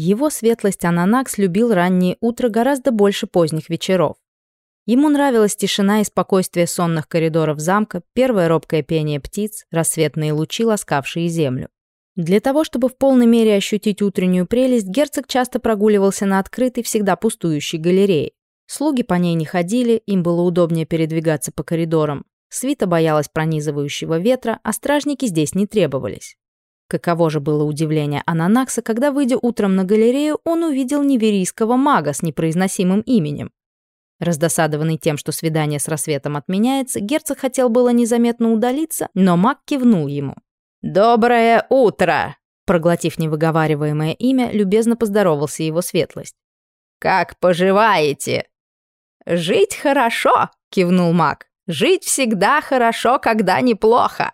Его светлость Ананакс любил раннее утро гораздо больше поздних вечеров. Ему нравилась тишина и спокойствие сонных коридоров замка, первое робкое пение птиц, рассветные лучи, ласкавшие землю. Для того, чтобы в полной мере ощутить утреннюю прелесть, герцог часто прогуливался на открытой, всегда пустующей галерее. Слуги по ней не ходили, им было удобнее передвигаться по коридорам. Свита боялась пронизывающего ветра, а стражники здесь не требовались. Каково же было удивление Ананакса, когда, выйдя утром на галерею, он увидел неверийского мага с непроизносимым именем. Раздосадованный тем, что свидание с рассветом отменяется, герцог хотел было незаметно удалиться, но маг кивнул ему. «Доброе утро!» Проглотив невыговариваемое имя, любезно поздоровался его светлость. «Как поживаете?» «Жить хорошо!» — кивнул маг. «Жить всегда хорошо, когда неплохо!»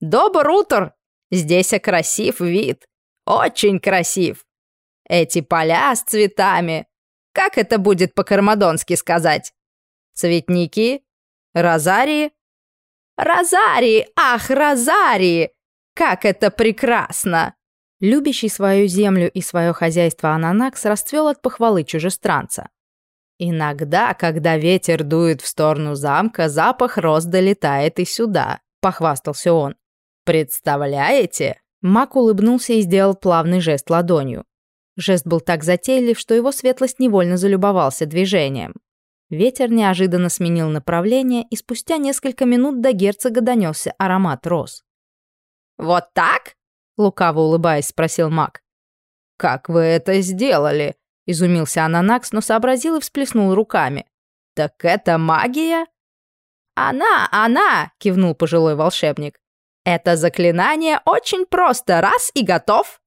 «Добр утр, Здесь красив вид. Очень красив. Эти поля с цветами. Как это будет по-кармадонски сказать? Цветники? Розарии? Розарии! Ах, розарии! Как это прекрасно! Любящий свою землю и свое хозяйство Ананакс расцвел от похвалы чужестранца. «Иногда, когда ветер дует в сторону замка, запах роз долетает и сюда», — похвастался он. «Представляете?» Мак улыбнулся и сделал плавный жест ладонью. Жест был так затейлив, что его светлость невольно залюбовался движением. Ветер неожиданно сменил направление, и спустя несколько минут до герцога донесся аромат роз. «Вот так?» — лукаво улыбаясь, спросил маг. «Как вы это сделали?» — изумился Ананакс, но сообразил и всплеснул руками. «Так это магия?» «Она, она!» — кивнул пожилой волшебник. Это заклинание очень просто, раз и готов.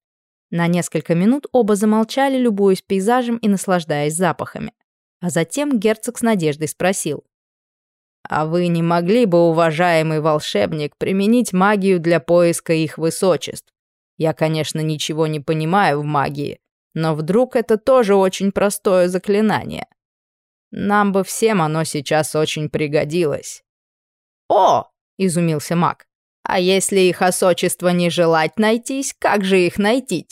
На несколько минут оба замолчали, любуясь пейзажем и наслаждаясь запахами. А затем герцог с надеждой спросил. «А вы не могли бы, уважаемый волшебник, применить магию для поиска их высочеств? Я, конечно, ничего не понимаю в магии, но вдруг это тоже очень простое заклинание. Нам бы всем оно сейчас очень пригодилось». «О!» — изумился маг. А если их осочество не желать найтись, как же их найти?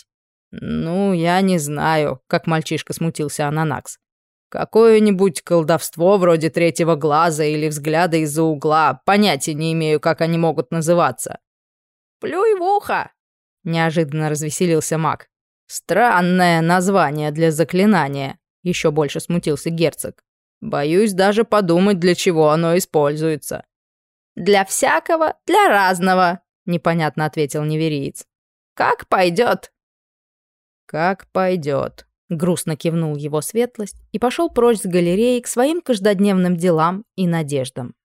Ну, я не знаю, как мальчишка смутился Ананакс. Какое-нибудь колдовство вроде третьего глаза или взгляда из-за угла, понятия не имею, как они могут называться. Плюй в ухо! Неожиданно развеселился маг. Странное название для заклинания. Еще больше смутился герцог. Боюсь даже подумать, для чего оно используется. «Для всякого, для разного», — непонятно ответил невериец. «Как пойдет?» «Как пойдет», — грустно кивнул его светлость и пошел прочь с галереи к своим каждодневным делам и надеждам.